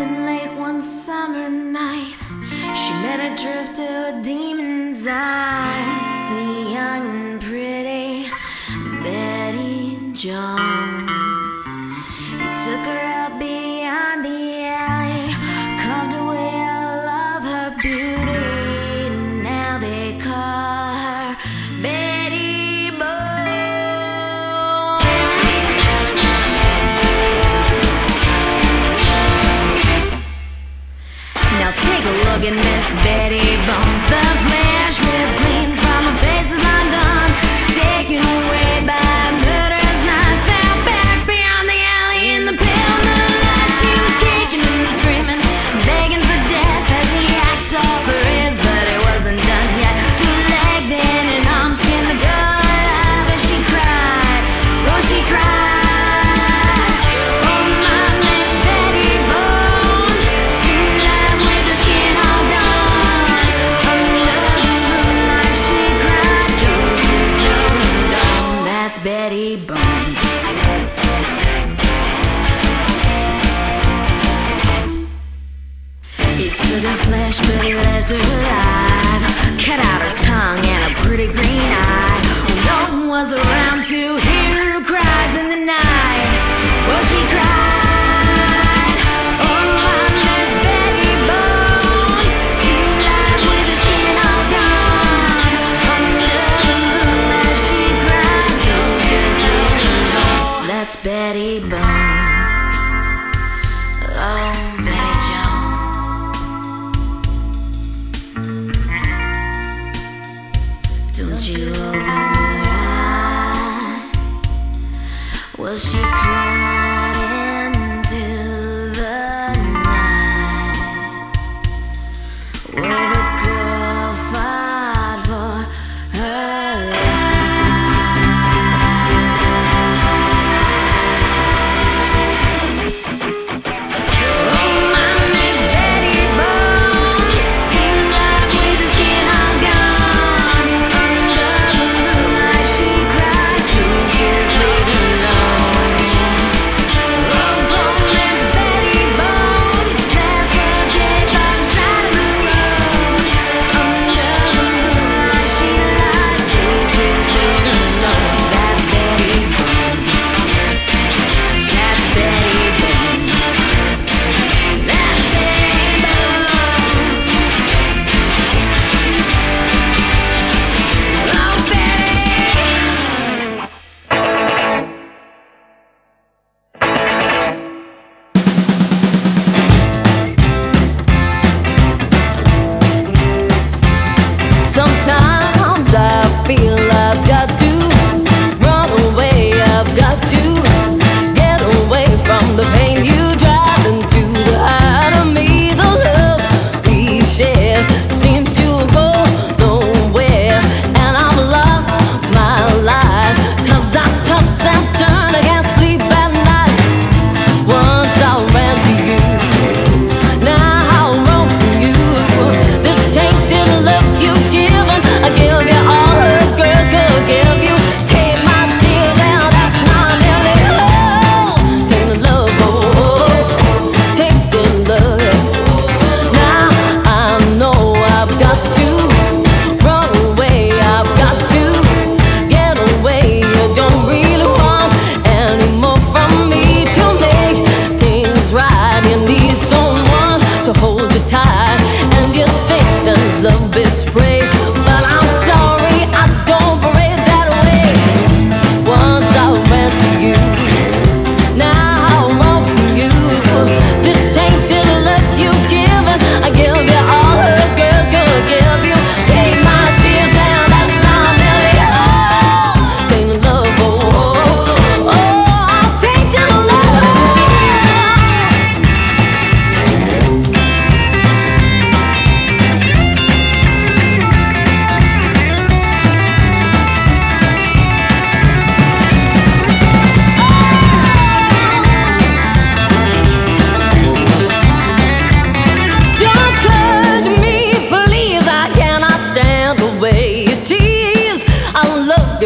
late one summer night. She met a drifter with demon's eyes, the young and pretty Betty Jones. He took her stand she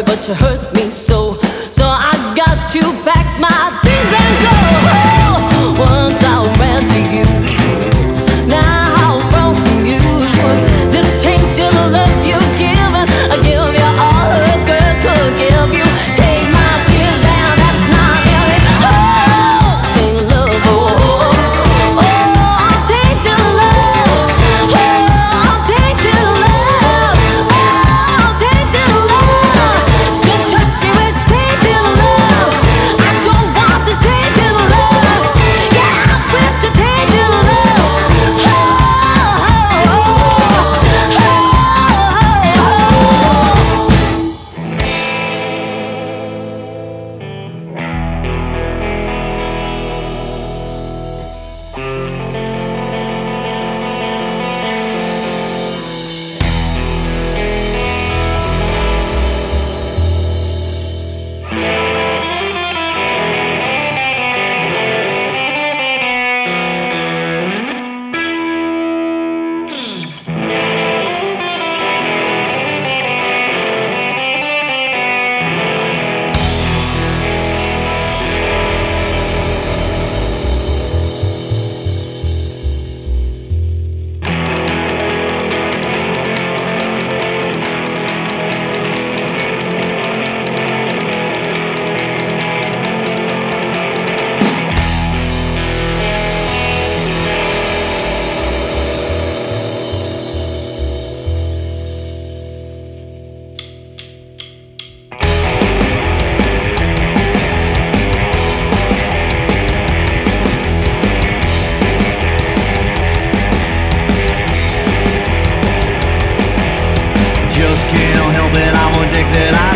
but you hurt me so. So I got to back. I'm addicted. I'm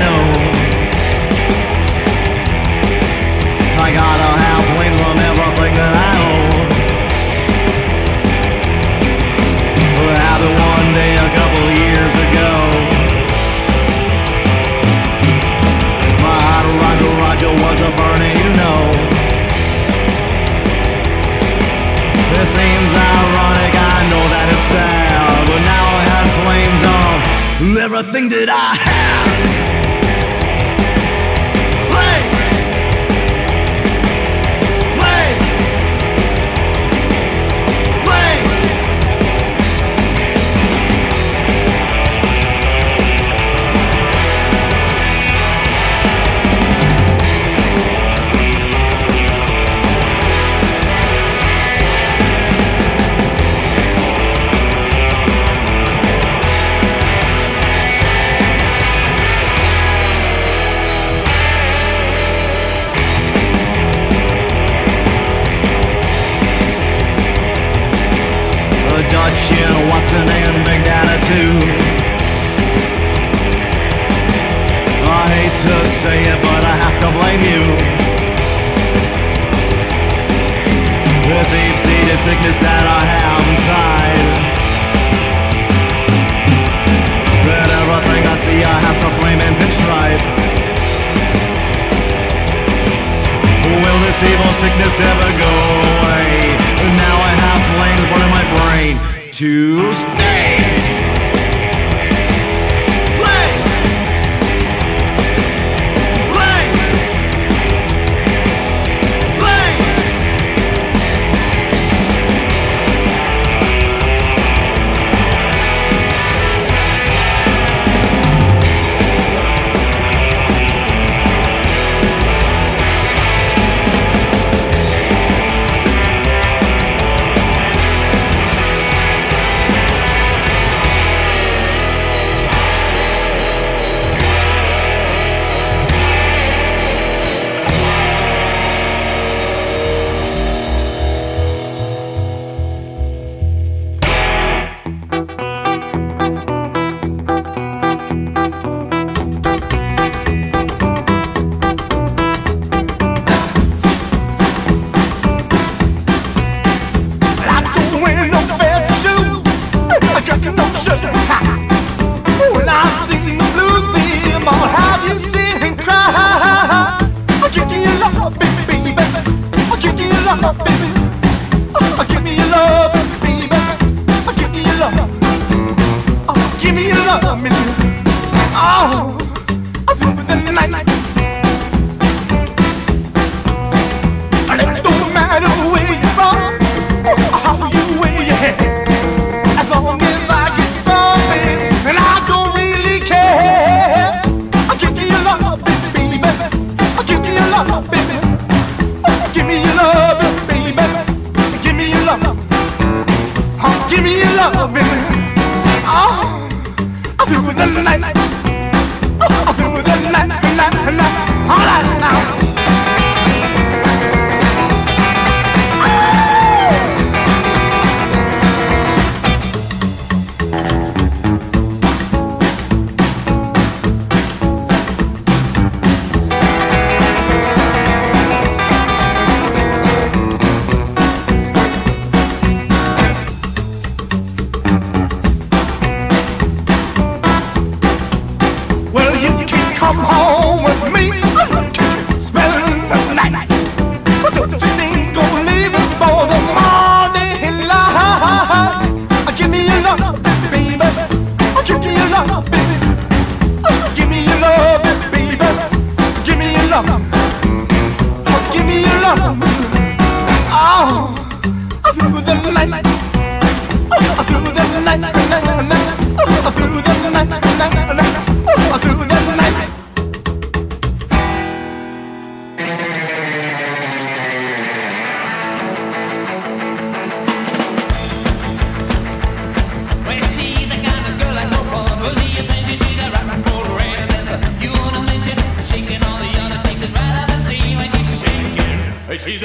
everything that I have.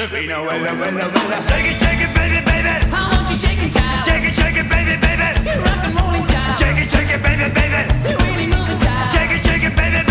Filipino wella, wella, wella. Shake it, shake it, baby, baby. I want you shaking, child. Shake it, shake it, baby, baby. You rock and rolling, child. Shake it, shake it, baby, baby. You really moving, child. Shake it, shake it, baby.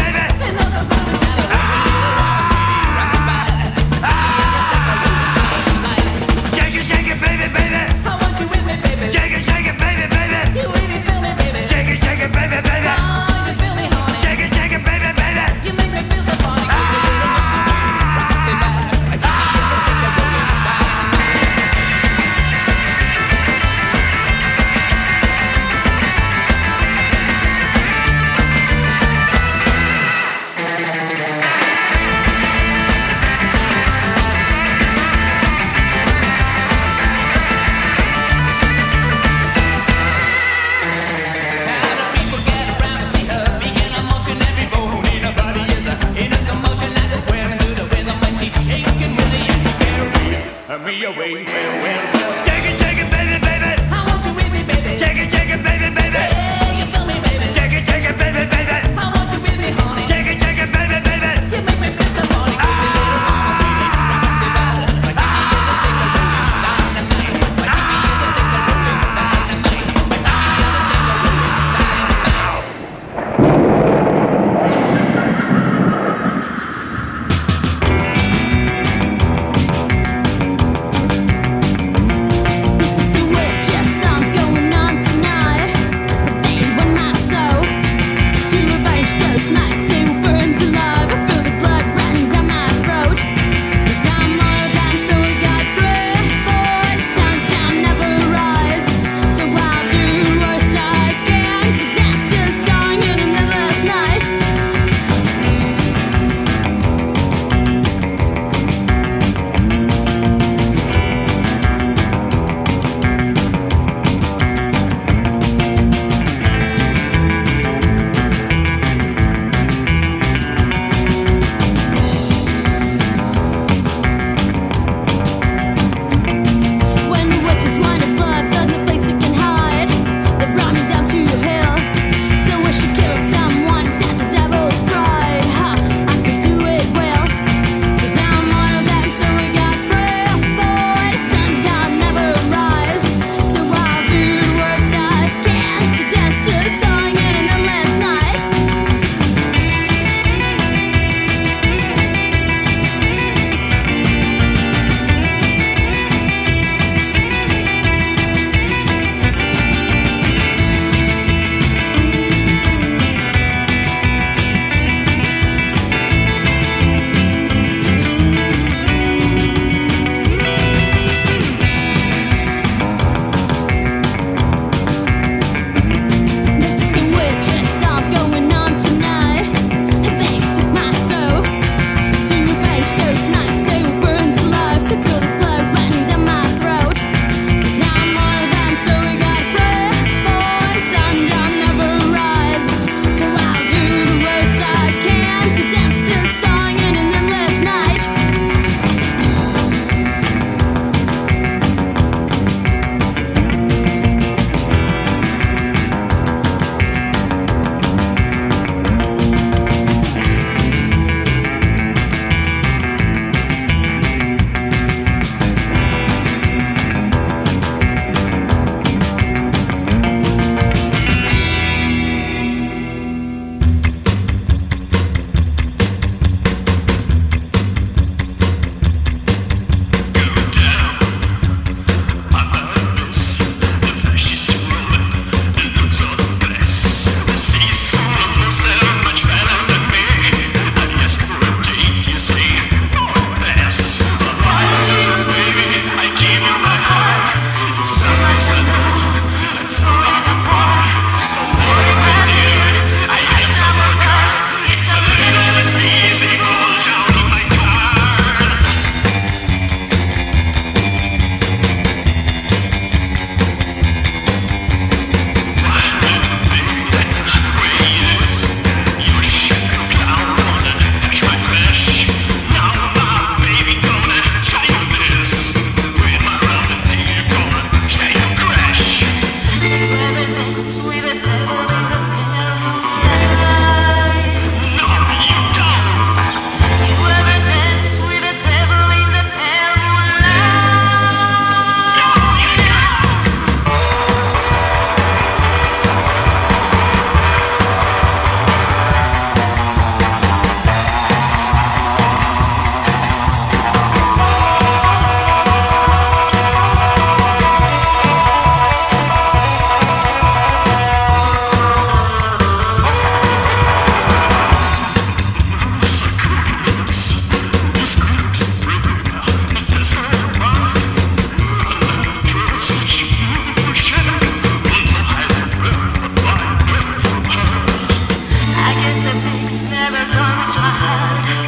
heart.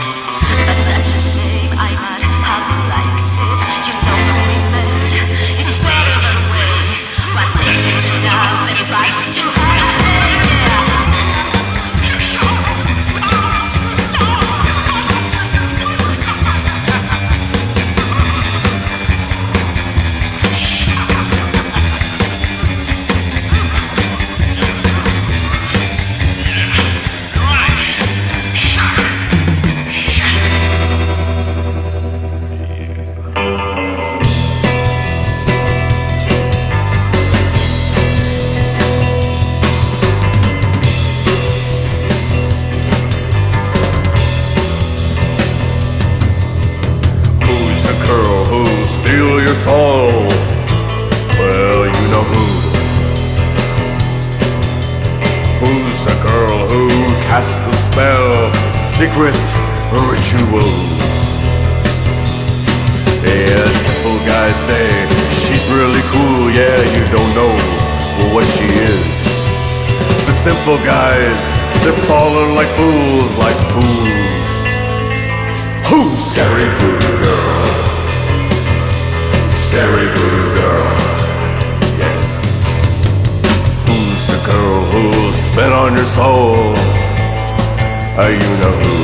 Secret rituals. Yeah, simple guys say she's really cool. Yeah, you don't know what she is. The simple guys, they're falling like fools, like fools. Who's scary voodoo girl? Scary voodoo girl. Yeah. Who's the girl who'll spit on your soul? Uh, you know who.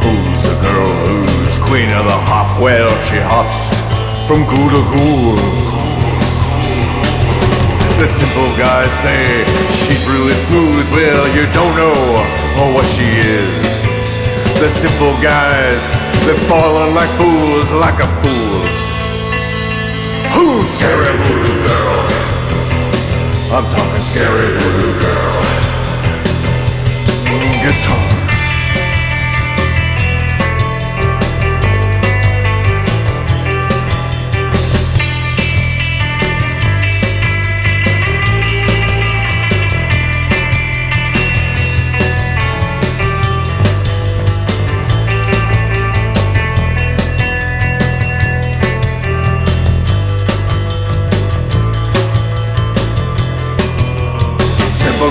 Who's the girl who's queen of the hop? Well, she hops from ghoul to ghoul. The simple guys say she's really smooth. Well, you don't know oh, what she is. The simple guys, they're falling like fools, like a fool. Who's scary voodoo girl? I'm talking scary voodoo girl. Mm, Guitar.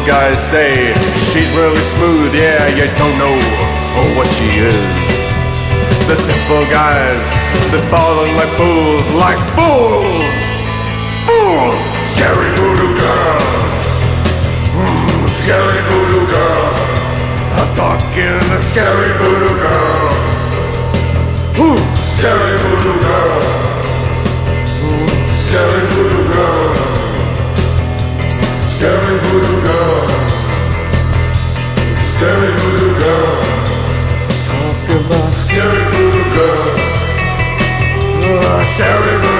Guys say she's really smooth, yeah, you don't know oh, what she is. The simple guys, they're falling like fools, like fools! Fools! Scary voodoo girl! Mm, scary voodoo girl! I'm talking the scary voodoo girl! Ooh, scary voodoo girl! Mm, scary Uh,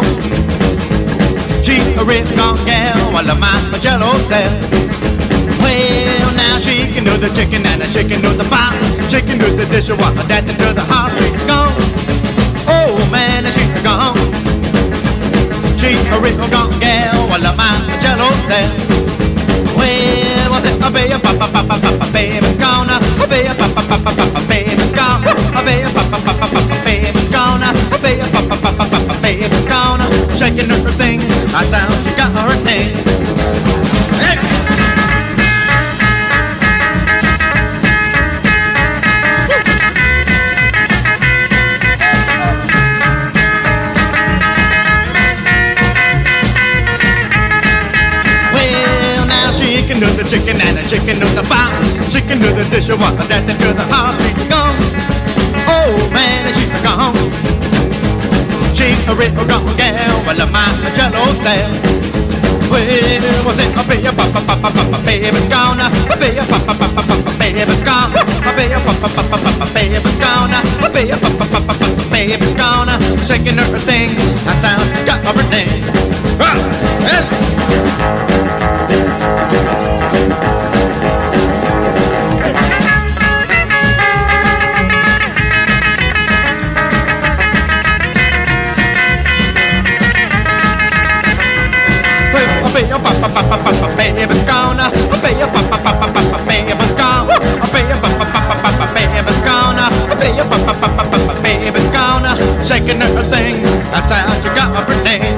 she's. She's a real gone gal. I love my jello cell. Well, now she can do the chicken and she can do the pop. She can do the dishwasher, dancing to the hop. She's gone. Oh man, she's gone. She's a real gone gal. I love my jello cell. Well, I said, oh, baby, papa, papa, papa, baby's gone. Oh, baby, papa, papa, papa, baby's gone. Oh, baby, papa, papa, papa, baby's gone. Oh, baby, papa, gone. Shaking her thing, I sound she got her name. Hey! Well, now she can do the chicken and she can do the pop. Can do the dishwasher, dancing to the heart. A real gone gal. Well, my jello cell. Well, was it a baby, papa, papa, papa, baby's gone. A baby, papa, papa, papa, baby's gone. A baby, papa, papa, papa, baby's gone. A baby, papa, papa, papa, baby's gone. Shaking her thing, that's she got her baby's gone. A baby, ba ba ba ba ba ba baby's gone. A baby, ba ba ba ba ba ba baby's gone. A baby, ba ba ba ba ba ba baby's gone. Shaking her thing. That's how you got her name.